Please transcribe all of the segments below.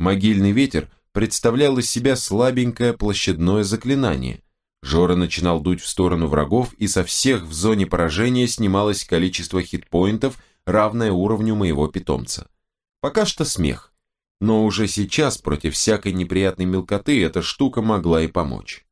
Могильный ветер представлял из себя слабенькое площадное заклинание. Жора начинал дуть в сторону врагов, и со всех в зоне поражения снималось количество хитпоинтов, равное уровню моего питомца. Пока что смех. Но уже сейчас против всякой неприятной мелкоты эта штука могла и помочь.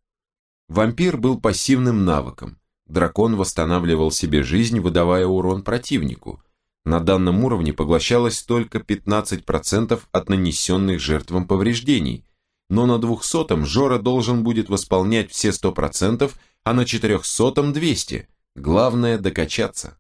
Вампир был пассивным навыком. Дракон восстанавливал себе жизнь, выдавая урон противнику. На данном уровне поглощалось только 15% от нанесенных жертвам повреждений, но на 200-м Жора должен будет восполнять все 100%, а на 400-м 200. Главное докачаться.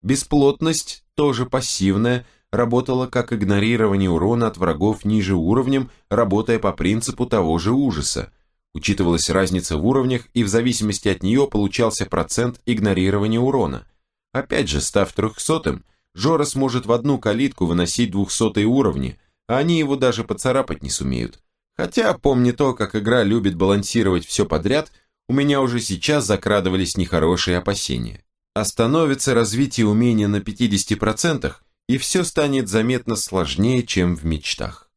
Бесплотность, тоже пассивная, работала как игнорирование урона от врагов ниже уровнем, работая по принципу того же ужаса. Учитывалась разница в уровнях, и в зависимости от нее получался процент игнорирования урона. Опять же, став трехсотым, Жора сможет в одну калитку выносить двухсотые уровни, а они его даже поцарапать не сумеют. Хотя, помни то, как игра любит балансировать все подряд, у меня уже сейчас закрадывались нехорошие опасения. Остановится развитие умения на 50%, и все станет заметно сложнее, чем в мечтах.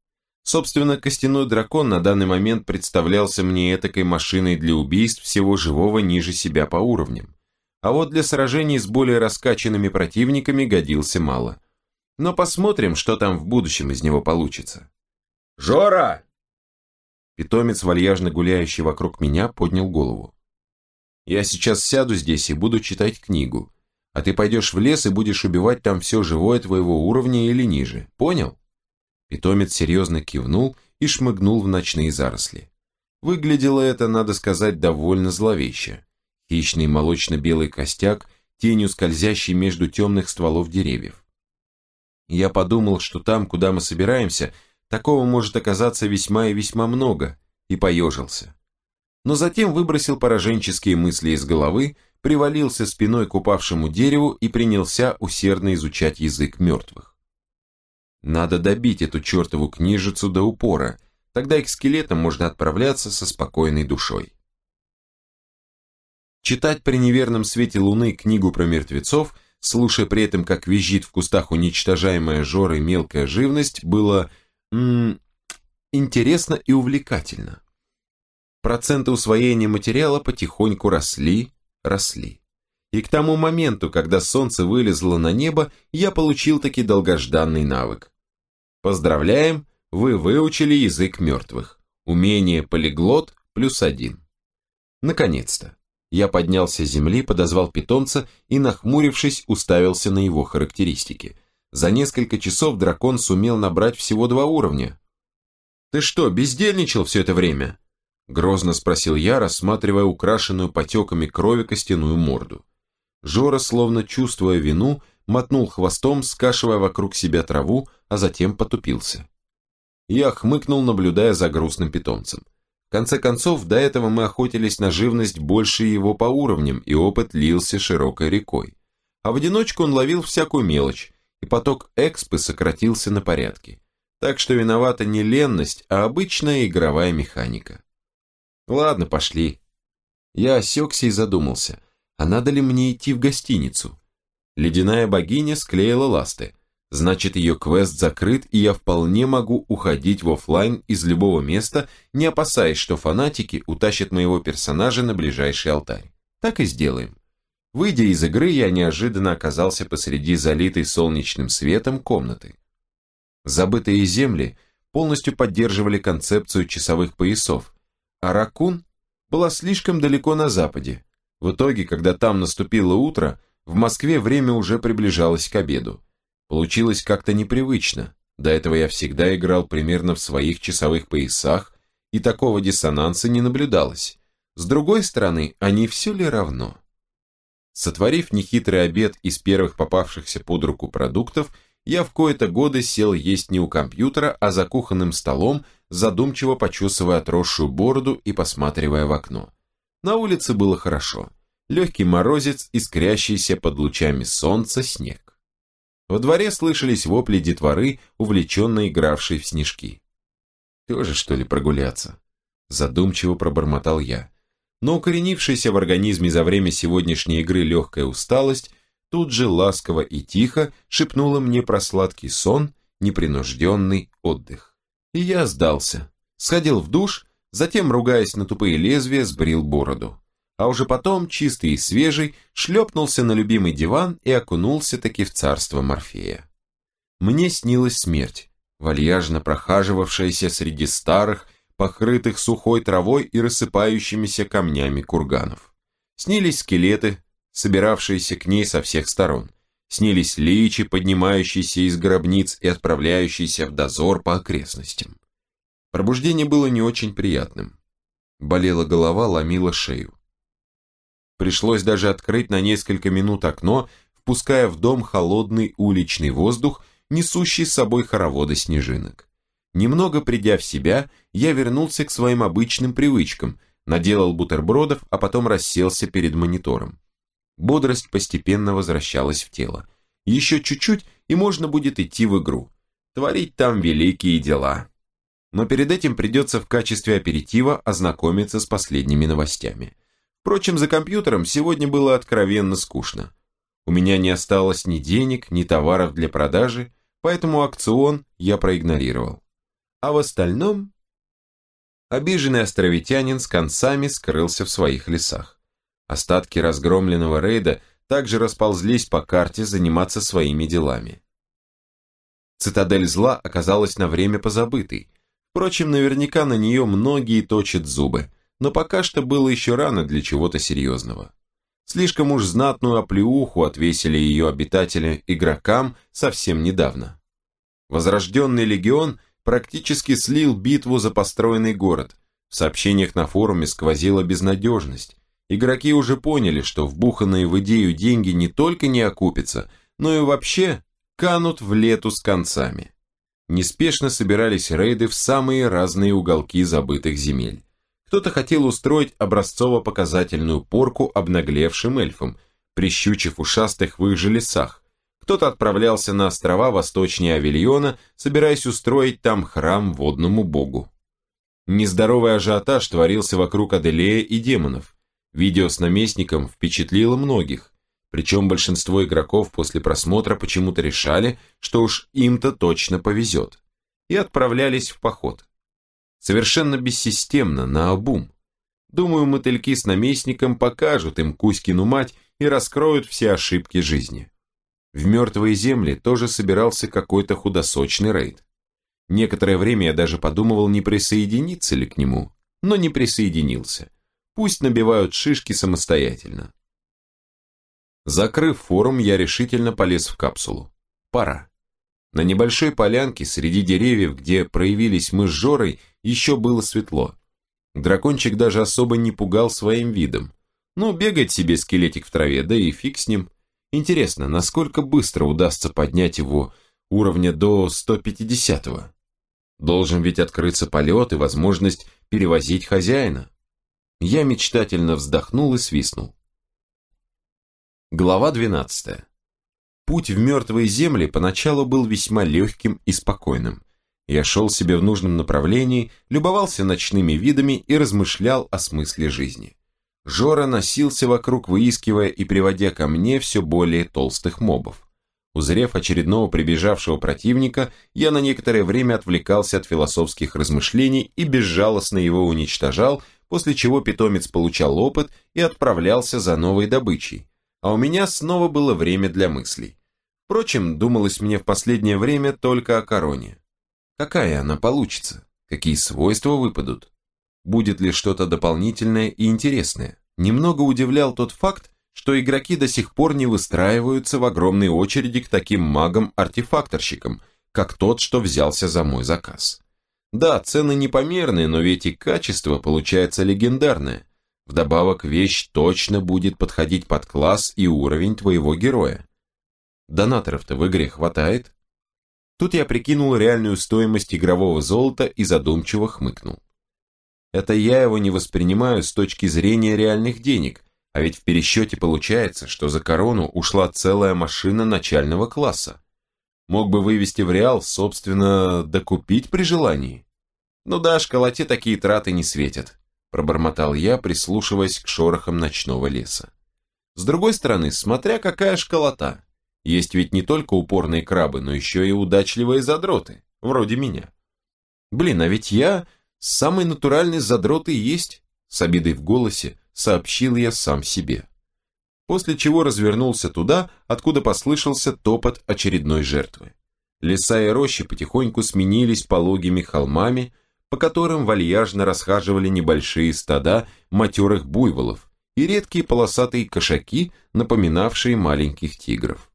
Собственно, костяной дракон на данный момент представлялся мне этакой машиной для убийств всего живого ниже себя по уровням. А вот для сражений с более раскачанными противниками годился мало. Но посмотрим, что там в будущем из него получится. «Жора!» Питомец, вальяжно гуляющий вокруг меня, поднял голову. «Я сейчас сяду здесь и буду читать книгу а ты пойдешь в лес и будешь убивать там все живое твоего уровня или ниже. Понял?» Питомец серьезно кивнул и шмыгнул в ночные заросли. Выглядело это, надо сказать, довольно зловеще. Хищный молочно-белый костяк, тенью скользящий между темных стволов деревьев. Я подумал, что там, куда мы собираемся, такого может оказаться весьма и весьма много, и поежился. Но затем выбросил пораженческие мысли из головы, привалился спиной к упавшему дереву и принялся усердно изучать язык мертвых. Надо добить эту чертову книжицу до упора, тогда и к скелетам можно отправляться со спокойной душой. Читать при неверном свете луны книгу про мертвецов, слушая при этом, как визжит в кустах уничтожаемая жорой мелкая живность, было м -м, интересно и увлекательно. Проценты усвоения материала потихоньку росли, росли. И к тому моменту, когда солнце вылезло на небо, я получил таки долгожданный навык. Поздравляем, вы выучили язык мертвых. Умение полиглот плюс один. Наконец-то. Я поднялся с земли, подозвал питомца и, нахмурившись, уставился на его характеристики. За несколько часов дракон сумел набрать всего два уровня. «Ты что, бездельничал все это время?» Грозно спросил я, рассматривая украшенную потеками крови костяную морду. Жора, словно чувствуя вину, мотнул хвостом, скашивая вокруг себя траву, а затем потупился. Я хмыкнул, наблюдая за грустным питомцем. В конце концов, до этого мы охотились на живность больше его по уровням, и опыт лился широкой рекой. А в одиночку он ловил всякую мелочь, и поток экспы сократился на порядке. Так что виновата не ленность, а обычная игровая механика. Ладно, пошли. Я осекся и задумался, а надо ли мне идти в гостиницу? Ледяная богиня склеила ласты. Значит, ее квест закрыт, и я вполне могу уходить в офлайн из любого места, не опасаясь, что фанатики утащат моего персонажа на ближайший алтарь. Так и сделаем. Выйдя из игры, я неожиданно оказался посреди залитой солнечным светом комнаты. Забытые земли полностью поддерживали концепцию часовых поясов, а Ракун была слишком далеко на западе. В итоге, когда там наступило утро, в Москве время уже приближалось к обеду. Получилось как-то непривычно. До этого я всегда играл примерно в своих часовых поясах, и такого диссонанса не наблюдалось. С другой стороны, они все ли равно? Сотворив нехитрый обед из первых попавшихся под руку продуктов, я в кои-то годы сел есть не у компьютера, а за кухонным столом, задумчиво почесывая отросшую бороду и посматривая в окно. На улице было хорошо. Легкий морозец, искрящийся под лучами солнца снег. Во дворе слышались вопли детворы, увлеченно игравшей в снежки. «Тоже, что ли, прогуляться?» Задумчиво пробормотал я. Но укоренившаяся в организме за время сегодняшней игры легкая усталость тут же ласково и тихо шепнула мне про сладкий сон, непринужденный отдых. И я сдался. Сходил в душ, затем, ругаясь на тупые лезвия, сбрил бороду. А уже потом, чистый и свежий, шлепнулся на любимый диван и окунулся таки в царство Морфея. Мне снилась смерть, вальяжно прохаживавшаяся среди старых, покрытых сухой травой и рассыпающимися камнями курганов. Снились скелеты, собиравшиеся к ней со всех сторон. Снились личи, поднимающиеся из гробниц и отправляющиеся в дозор по окрестностям. Пробуждение было не очень приятным. Болела голова, ломила шею. Пришлось даже открыть на несколько минут окно, впуская в дом холодный уличный воздух, несущий с собой хороводы снежинок. Немного придя в себя, я вернулся к своим обычным привычкам, наделал бутербродов, а потом расселся перед монитором. Бодрость постепенно возвращалась в тело. Еще чуть-чуть, и можно будет идти в игру. Творить там великие дела. Но перед этим придется в качестве аперитива ознакомиться с последними новостями. Впрочем, за компьютером сегодня было откровенно скучно. У меня не осталось ни денег, ни товаров для продажи, поэтому акцион я проигнорировал. А в остальном... Обиженный островитянин с концами скрылся в своих лесах. Остатки разгромленного рейда также расползлись по карте заниматься своими делами. Цитадель зла оказалась на время позабытой. Впрочем, наверняка на нее многие точат зубы, но пока что было еще рано для чего-то серьезного. Слишком уж знатную оплеуху отвесили ее обитатели игрокам совсем недавно. Возрожденный легион практически слил битву за построенный город. В сообщениях на форуме сквозила безнадежность. Игроки уже поняли, что вбуханные в идею деньги не только не окупятся, но и вообще канут в лету с концами. Неспешно собирались рейды в самые разные уголки забытых земель. Кто-то хотел устроить образцово-показательную порку обнаглевшим эльфам, прищучив ушастых в их же лесах. Кто-то отправлялся на острова восточнее Авильона, собираясь устроить там храм водному богу. Нездоровый ажиотаж творился вокруг Аделея и демонов. Видео с наместником впечатлило многих, причем большинство игроков после просмотра почему-то решали, что уж им-то точно повезет, и отправлялись в поход. Совершенно бессистемно, на обум. Думаю, мотыльки с наместником покажут им Кузькину мать и раскроют все ошибки жизни. В мертвые земли тоже собирался какой-то худосочный рейд. Некоторое время я даже подумывал, не присоединиться ли к нему, но не присоединился. Пусть набивают шишки самостоятельно. Закрыв форум, я решительно полез в капсулу. Пора. На небольшой полянке среди деревьев, где проявились мы с Жорой, еще было светло. Дракончик даже особо не пугал своим видом. Ну, бегать себе скелетик в траве, да и фиг с ним. Интересно, насколько быстро удастся поднять его уровня до 150-го? Должен ведь открыться полет и возможность перевозить хозяина. Я мечтательно вздохнул и свистнул. Глава 12. Путь в мертвые земли поначалу был весьма легким и спокойным. Я шел себе в нужном направлении, любовался ночными видами и размышлял о смысле жизни. Жора носился вокруг, выискивая и приводя ко мне все более толстых мобов. Узрев очередного прибежавшего противника, я на некоторое время отвлекался от философских размышлений и безжалостно его уничтожал, после чего питомец получал опыт и отправлялся за новой добычей, а у меня снова было время для мыслей. Впрочем, думалось мне в последнее время только о короне. Какая она получится? Какие свойства выпадут? Будет ли что-то дополнительное и интересное? Немного удивлял тот факт, что игроки до сих пор не выстраиваются в огромной очереди к таким магам-артефакторщикам, как тот, что взялся за мой заказ. Да, цены непомерные, но ведь и качество получается легендарное. Вдобавок вещь точно будет подходить под класс и уровень твоего героя. Донаторов-то в игре хватает. Тут я прикинул реальную стоимость игрового золота и задумчиво хмыкнул. Это я его не воспринимаю с точки зрения реальных денег, а ведь в пересчете получается, что за корону ушла целая машина начального класса. Мог бы вывести в реал, собственно, докупить при желании. Ну да, школоте такие траты не светят, пробормотал я, прислушиваясь к шорохам ночного леса. С другой стороны, смотря какая школота. Есть ведь не только упорные крабы, но еще и удачливые задроты, вроде меня. Блин, а ведь я самый натуральный задрот и есть, с обидой в голосе сообщил я сам себе. После чего развернулся туда, откуда послышался топот очередной жертвы. Леса и рощи потихоньку сменились пологими холмами, по которым вальяжно расхаживали небольшие стада матерых буйволов и редкие полосатые кошаки, напоминавшие маленьких тигров.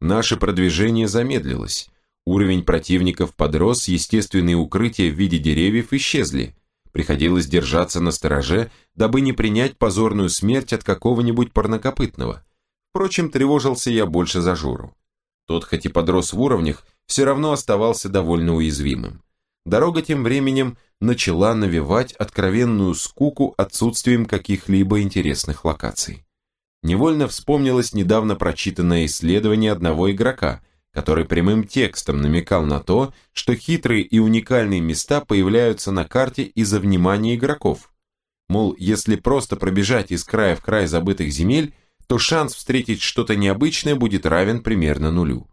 Наше продвижение замедлилось, уровень противников подрос, естественные укрытия в виде деревьев исчезли, приходилось держаться на стороже, дабы не принять позорную смерть от какого-нибудь парнокопытного. Впрочем, тревожился я больше за Жору. Тот, хоть и подрос в уровнях, все равно оставался довольно уязвимым. Дорога тем временем начала навевать откровенную скуку отсутствием каких-либо интересных локаций. Невольно вспомнилось недавно прочитанное исследование одного игрока, который прямым текстом намекал на то, что хитрые и уникальные места появляются на карте из-за внимания игроков. Мол, если просто пробежать из края в край забытых земель, то шанс встретить что-то необычное будет равен примерно нулю.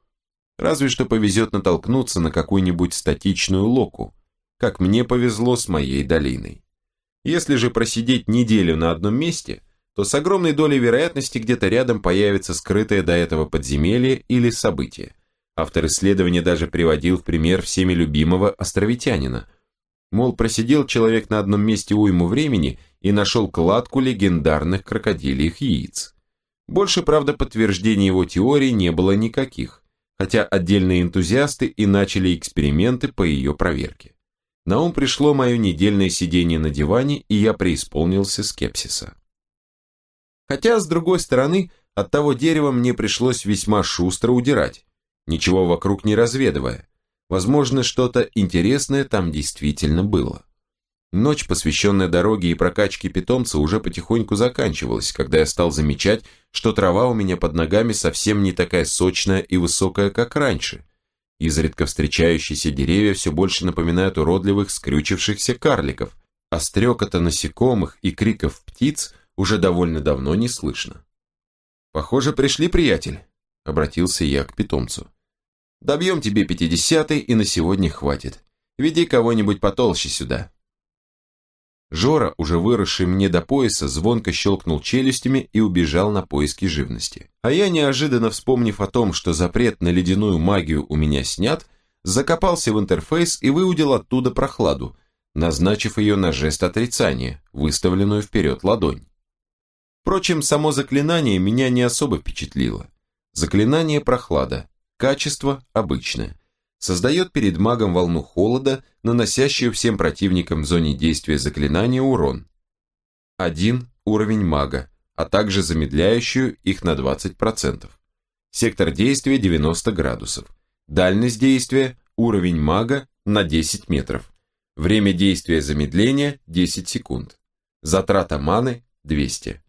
Разве что повезет натолкнуться на какую-нибудь статичную локу, как мне повезло с моей долиной. Если же просидеть неделю на одном месте, то с огромной долей вероятности где-то рядом появится скрытое до этого подземелье или событие. Автор исследования даже приводил в пример всеми любимого островитянина. Мол, просидел человек на одном месте уйму времени и нашел кладку легендарных крокодильих яиц. Больше, правда, подтверждений его теории не было никаких, хотя отдельные энтузиасты и начали эксперименты по ее проверке. На ум пришло мое недельное сидение на диване, и я преисполнился скепсиса. Хотя, с другой стороны, от того дерева мне пришлось весьма шустро удирать, ничего вокруг не разведывая. Возможно, что-то интересное там действительно было. Ночь, посвященная дороге и прокачке питомца, уже потихоньку заканчивалась, когда я стал замечать, что трава у меня под ногами совсем не такая сочная и высокая, как раньше. Изредка встречающиеся деревья все больше напоминают уродливых скрючившихся карликов, а стрекота насекомых и криков птиц уже довольно давно не слышно. «Похоже, пришли, приятель», — обратился я к питомцу. «Добьем тебе пятидесятый, и на сегодня хватит. Веди кого-нибудь потолще сюда». Жора, уже выросший мне до пояса, звонко щелкнул челюстями и убежал на поиски живности. А я, неожиданно вспомнив о том, что запрет на ледяную магию у меня снят, закопался в интерфейс и выудил оттуда прохладу, назначив ее на жест отрицания, выставленную вперед ладонь. Впрочем, само заклинание меня не особо впечатлило. Заклинание прохлада, качество обычное создает перед магом волну холода, наносящую всем противникам в зоне действия заклинания урон. Один уровень мага, а также замедляющую их на 20%. Сектор действия 90 градусов. Дальность действия уровень мага на 10 метров. Время действия замедления 10 секунд. Затрата маны 200.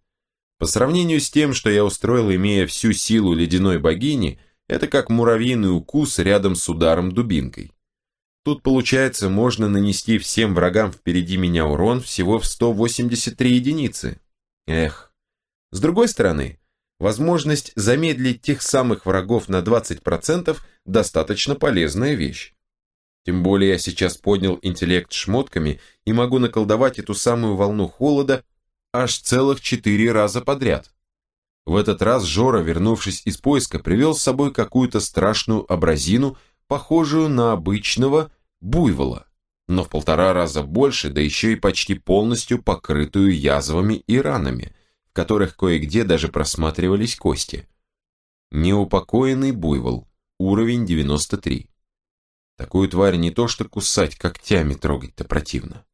По сравнению с тем, что я устроил, имея всю силу ледяной богини – это как муравьиный укус рядом с ударом дубинкой. Тут, получается, можно нанести всем врагам впереди меня урон всего в 183 единицы. Эх. С другой стороны, возможность замедлить тех самых врагов на 20% достаточно полезная вещь. Тем более я сейчас поднял интеллект шмотками и могу наколдовать эту самую волну холода аж целых четыре раза подряд. В этот раз Жора, вернувшись из поиска, привел с собой какую-то страшную абразину, похожую на обычного буйвола, но в полтора раза больше, да еще и почти полностью покрытую язвами и ранами, в которых кое-где даже просматривались кости. Неупокоенный буйвол, уровень 93. Такую тварь не то что кусать, когтями трогать-то противно.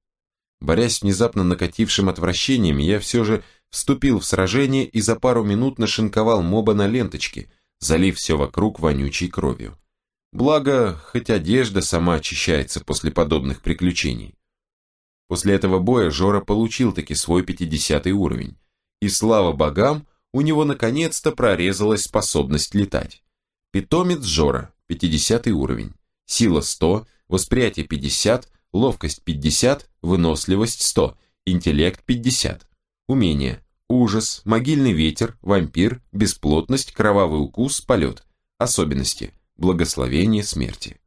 Борясь с внезапно накатившим отвращением, я все же вступил в сражение и за пару минут нашинковал моба на ленточке, залив все вокруг вонючей кровью. Благо, хоть одежда сама очищается после подобных приключений. После этого боя Жора получил таки свой 50 уровень. И слава богам, у него наконец-то прорезалась способность летать. Питомец Жора, 50 уровень. Сила 100, восприятие 50, ловкость 50, выносливость 100, интеллект 50. Умения. Ужас, могильный ветер, вампир, бесплотность, кровавый укус, полет. Особенности. Благословение смерти.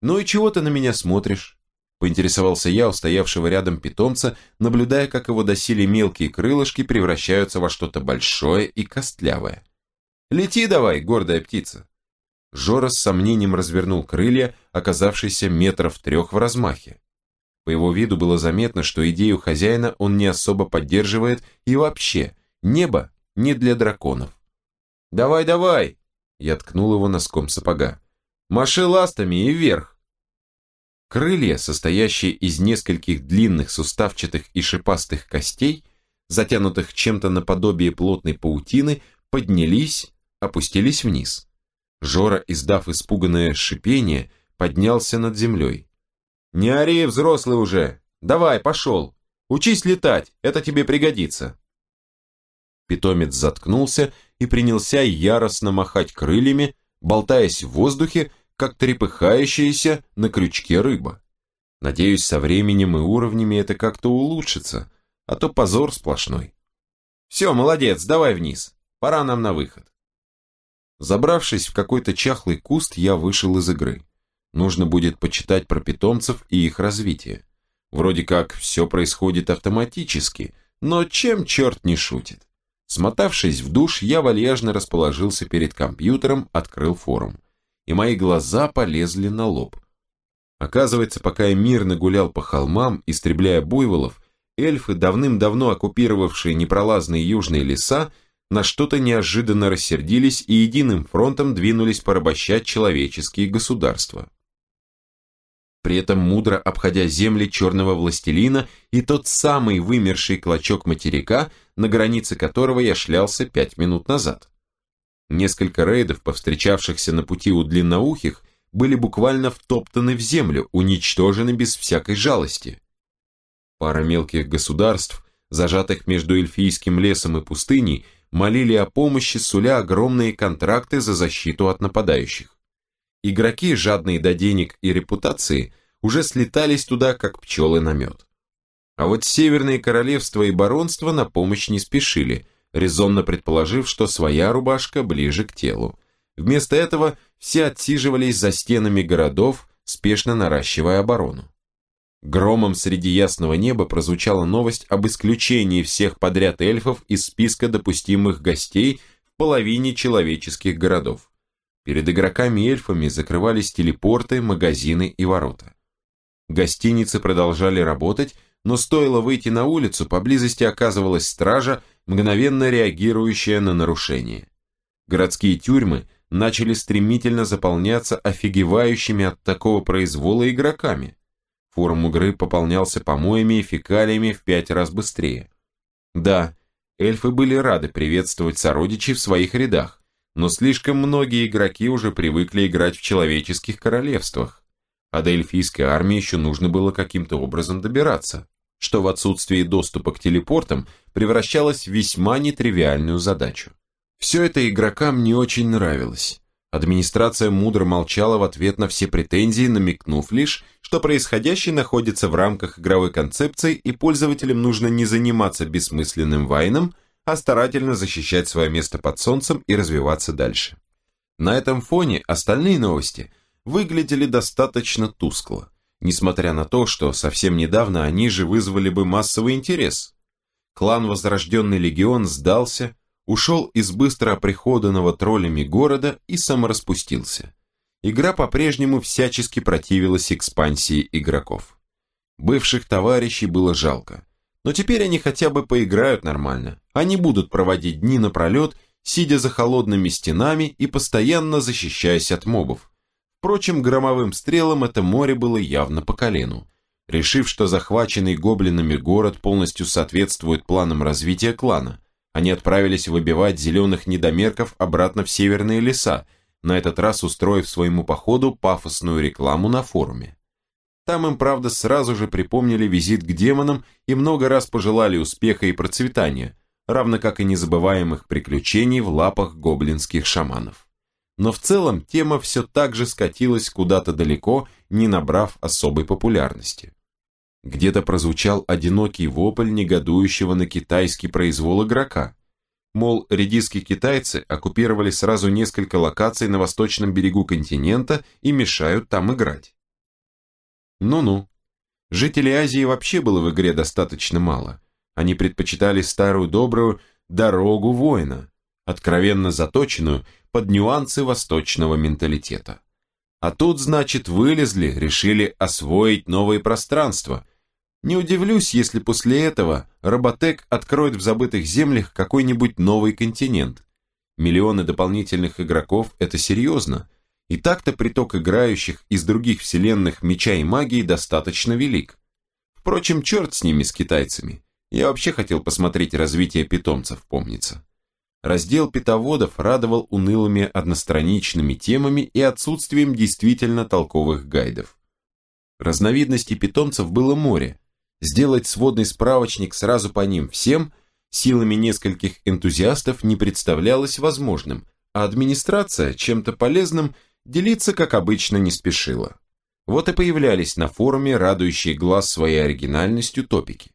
«Ну и чего ты на меня смотришь?» Поинтересовался я у стоявшего рядом питомца, наблюдая, как его доселе мелкие крылышки превращаются во что-то большое и костлявое. «Лети давай, гордая птица!» Жора с сомнением развернул крылья, оказавшиеся метров трех в размахе. По его виду было заметно, что идею хозяина он не особо поддерживает и вообще, небо не для драконов. «Давай, давай!» Я ткнул его носком сапога. «Маши ластами и вверх!» Крылья, состоящие из нескольких длинных суставчатых и шипастых костей, затянутых чем-то наподобие плотной паутины, поднялись, опустились вниз. Жора, издав испуганное шипение, поднялся над землей. «Не ори, взрослый уже! Давай, пошел! Учись летать, это тебе пригодится!» Питомец заткнулся и принялся яростно махать крыльями, болтаясь в воздухе, как трепыхающаяся на крючке рыба. Надеюсь, со временем и уровнями это как-то улучшится, а то позор сплошной. Все, молодец, давай вниз, пора нам на выход. Забравшись в какой-то чахлый куст, я вышел из игры. Нужно будет почитать про питомцев и их развитие. Вроде как все происходит автоматически, но чем черт не шутит. Смотавшись в душ, я вальяжно расположился перед компьютером, открыл форум и мои глаза полезли на лоб. Оказывается, пока я мирно гулял по холмам, истребляя буйволов, эльфы, давным-давно оккупировавшие непролазные южные леса, на что-то неожиданно рассердились и единым фронтом двинулись порабощать человеческие государства. При этом мудро обходя земли черного властелина и тот самый вымерший клочок материка, на границе которого я шлялся пять минут назад. Несколько рейдов, повстречавшихся на пути у длинноухих, были буквально втоптаны в землю, уничтожены без всякой жалости. Пара мелких государств, зажатых между эльфийским лесом и пустыней, молили о помощи, суля огромные контракты за защиту от нападающих. Игроки, жадные до денег и репутации, уже слетались туда, как пчелы на мед. А вот северные королевства и баронства на помощь не спешили – резонно предположив, что своя рубашка ближе к телу. Вместо этого все отсиживались за стенами городов, спешно наращивая оборону. Громом среди ясного неба прозвучала новость об исключении всех подряд эльфов из списка допустимых гостей в половине человеческих городов. Перед игроками-эльфами закрывались телепорты, магазины и ворота. Гостиницы продолжали работать, но стоило выйти на улицу, поблизости оказывалась стража, мгновенно реагирующая на нарушение. Городские тюрьмы начали стремительно заполняться офигевающими от такого произвола игроками. Форум игры пополнялся помоями и фекалиями в пять раз быстрее. Да, эльфы были рады приветствовать сородичей в своих рядах, но слишком многие игроки уже привыкли играть в человеческих королевствах, а до эльфийской армии еще нужно было каким-то образом добираться что в отсутствии доступа к телепортам превращалось в весьма нетривиальную задачу. Все это игрокам не очень нравилось. Администрация мудро молчала в ответ на все претензии, намекнув лишь, что происходящее находится в рамках игровой концепции и пользователям нужно не заниматься бессмысленным вайном, а старательно защищать свое место под солнцем и развиваться дальше. На этом фоне остальные новости выглядели достаточно тускло несмотря на то, что совсем недавно они же вызвали бы массовый интерес. Клан Возрожденный Легион сдался, ушел из быстро оприходанного троллями города и самораспустился. Игра по-прежнему всячески противилась экспансии игроков. Бывших товарищей было жалко, но теперь они хотя бы поиграют нормально, они будут проводить дни напролет, сидя за холодными стенами и постоянно защищаясь от мобов, Впрочем, громовым стрелам это море было явно по колену. Решив, что захваченный гоблинами город полностью соответствует планам развития клана, они отправились выбивать зеленых недомерков обратно в северные леса, на этот раз устроив своему походу пафосную рекламу на форуме. Там им, правда, сразу же припомнили визит к демонам и много раз пожелали успеха и процветания, равно как и незабываемых приключений в лапах гоблинских шаманов но в целом тема все так же скатилась куда-то далеко, не набрав особой популярности. Где-то прозвучал одинокий вопль негодующего на китайский произвол игрока. Мол, редиски китайцы оккупировали сразу несколько локаций на восточном берегу континента и мешают там играть. Ну-ну. Жителей Азии вообще было в игре достаточно мало. Они предпочитали старую добрую дорогу воина, откровенно заточенную под нюансы восточного менталитета. А тут, значит, вылезли, решили освоить новые пространства. Не удивлюсь, если после этого Роботек откроет в забытых землях какой-нибудь новый континент. Миллионы дополнительных игроков – это серьезно. И так-то приток играющих из других вселенных меча и магии достаточно велик. Впрочем, черт с ними, с китайцами. Я вообще хотел посмотреть развитие питомцев, помнится. Раздел питоводов радовал унылыми одностраничными темами и отсутствием действительно толковых гайдов. Разновидностей питомцев было море. Сделать сводный справочник сразу по ним всем силами нескольких энтузиастов не представлялось возможным, а администрация чем-то полезным делиться, как обычно, не спешила. Вот и появлялись на форуме радующие глаз своей оригинальностью топики.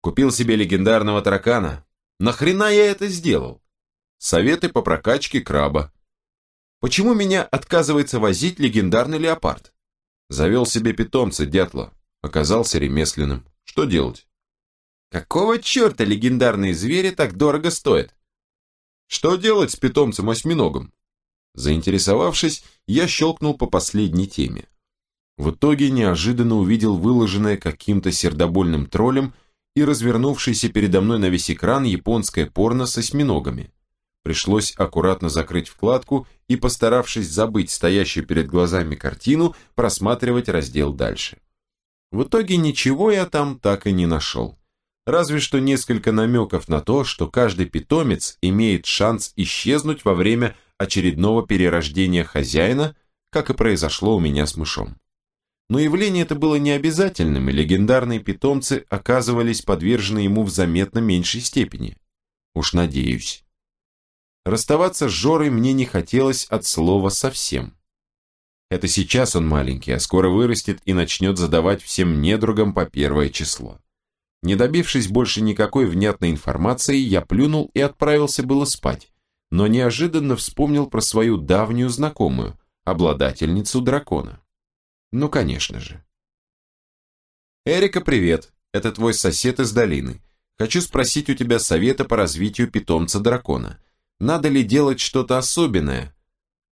Купил себе легендарного таракана. Нахрена я это сделал? Советы по прокачке краба. Почему меня отказывается возить легендарный леопард? Завел себе питомца дятла. Оказался ремесленным. Что делать? Какого черта легендарные звери так дорого стоят? Что делать с питомцем-осьминогом? Заинтересовавшись, я щелкнул по последней теме. В итоге неожиданно увидел выложенное каким-то сердобольным троллем и развернувшееся передо мной на весь экран японское порно с осьминогами. Пришлось аккуратно закрыть вкладку и, постаравшись забыть стоящую перед глазами картину, просматривать раздел дальше. В итоге ничего я там так и не нашел. Разве что несколько намеков на то, что каждый питомец имеет шанс исчезнуть во время очередного перерождения хозяина, как и произошло у меня с мышом. Но явление это было не обязательным, и легендарные питомцы оказывались подвержены ему в заметно меньшей степени. Уж надеюсь. Расставаться с Жорой мне не хотелось от слова совсем. Это сейчас он маленький, а скоро вырастет и начнет задавать всем недругам по первое число. Не добившись больше никакой внятной информации, я плюнул и отправился было спать, но неожиданно вспомнил про свою давнюю знакомую, обладательницу дракона. Ну, конечно же. «Эрика, привет. Это твой сосед из долины. Хочу спросить у тебя совета по развитию питомца дракона. Надо ли делать что-то особенное?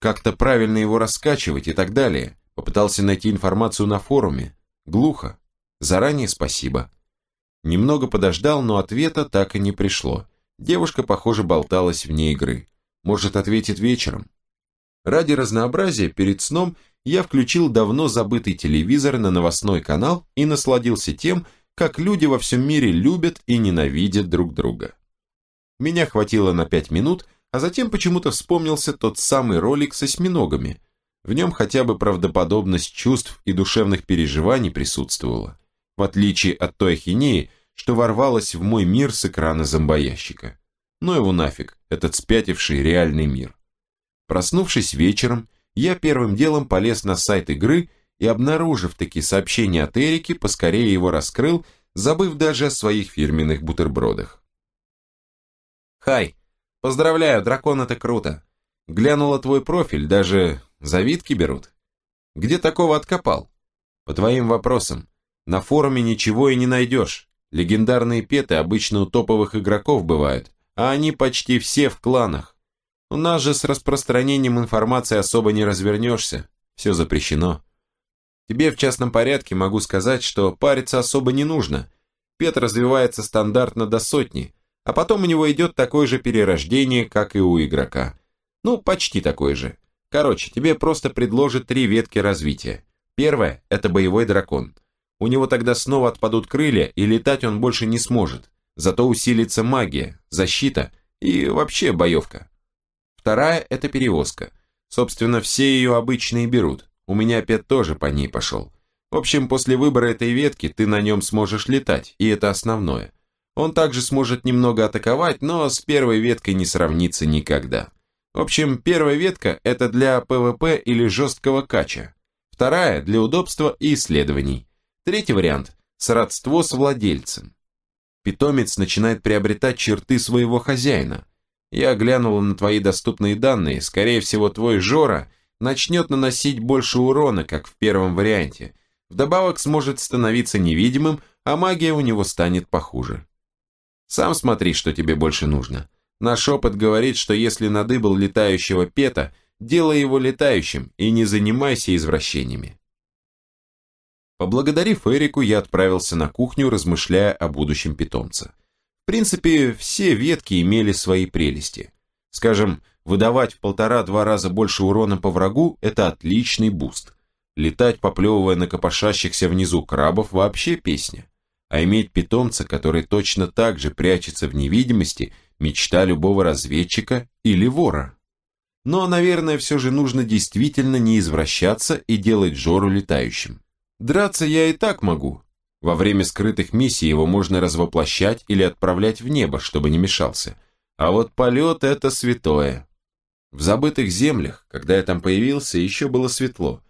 Как-то правильно его раскачивать и так далее. Попытался найти информацию на форуме. Глухо. Заранее спасибо. Немного подождал, но ответа так и не пришло. Девушка, похоже, болталась вне игры. Может, ответит вечером. Ради разнообразия, перед сном я включил давно забытый телевизор на новостной канал и насладился тем, как люди во всем мире любят и ненавидят друг друга. Меня хватило на пять минут, а затем почему-то вспомнился тот самый ролик с осьминогами. В нем хотя бы правдоподобность чувств и душевных переживаний присутствовала, в отличие от той ахинеи, что ворвалась в мой мир с экрана зомбоящика. Ну его нафиг, этот спятивший реальный мир. Проснувшись вечером, я первым делом полез на сайт игры и, обнаружив такие сообщения от Эрики, поскорее его раскрыл, забыв даже о своих фирменных бутербродах. «Хай, Поздравляю, дракон это круто. Глянула твой профиль, даже завидки берут. Где такого откопал? По твоим вопросам. На форуме ничего и не найдешь. Легендарные петы обычно у топовых игроков бывают, а они почти все в кланах. У нас же с распространением информации особо не развернешься. Все запрещено. Тебе в частном порядке могу сказать, что париться особо не нужно. Пет развивается стандартно до сотни, а потом у него идет такое же перерождение, как и у игрока. Ну, почти такое же. Короче, тебе просто предложат три ветки развития. Первая – это боевой дракон. У него тогда снова отпадут крылья, и летать он больше не сможет. Зато усилится магия, защита и вообще боевка. Вторая – это перевозка. Собственно, все ее обычные берут. У меня Пет тоже по ней пошел. В общем, после выбора этой ветки ты на нем сможешь летать, и это основное. Он также сможет немного атаковать, но с первой веткой не сравнится никогда. В общем, первая ветка – это для ПВП или жесткого кача. Вторая – для удобства и исследований. Третий вариант – сродство с владельцем. Питомец начинает приобретать черты своего хозяина. Я глянула на твои доступные данные, скорее всего твой Жора начнет наносить больше урона, как в первом варианте. Вдобавок сможет становиться невидимым, а магия у него станет похуже. Сам смотри, что тебе больше нужно. Наш опыт говорит, что если надыбал летающего пета, делай его летающим и не занимайся извращениями. Поблагодарив Эрику, я отправился на кухню, размышляя о будущем питомца. В принципе, все ветки имели свои прелести. Скажем, выдавать в полтора-два раза больше урона по врагу – это отличный буст. Летать, поплевывая на копошащихся внизу крабов, вообще песня. А иметь питомца, который точно так же прячется в невидимости, мечта любого разведчика или вора. Но, наверное, все же нужно действительно не извращаться и делать Жору летающим. Драться я и так могу. Во время скрытых миссий его можно развоплощать или отправлять в небо, чтобы не мешался. А вот полет – это святое. В забытых землях, когда я там появился, еще было светло.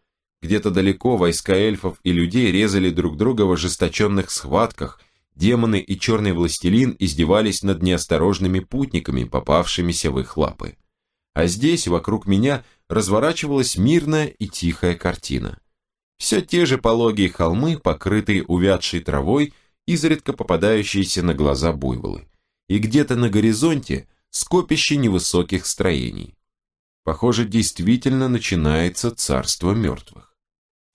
Где-то далеко войска эльфов и людей резали друг друга в ожесточенных схватках, демоны и черный властелин издевались над неосторожными путниками, попавшимися в их лапы. А здесь, вокруг меня, разворачивалась мирная и тихая картина. Все те же пологие холмы, покрытые увядшей травой, изредка попадающиеся на глаза буйволы. И где-то на горизонте скопище невысоких строений. Похоже, действительно начинается царство мертвых.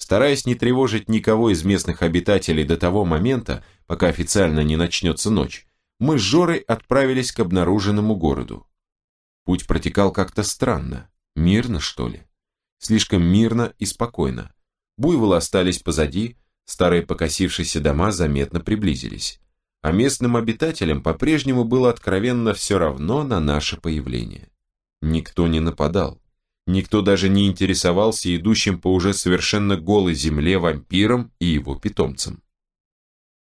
Стараясь не тревожить никого из местных обитателей до того момента, пока официально не начнется ночь, мы с Жорой отправились к обнаруженному городу. Путь протекал как-то странно, мирно, что ли? Слишком мирно и спокойно. Буйволы остались позади, старые покосившиеся дома заметно приблизились. А местным обитателям по-прежнему было откровенно все равно на наше появление. Никто не нападал. Никто даже не интересовался идущим по уже совершенно голой земле вампиром и его питомцем.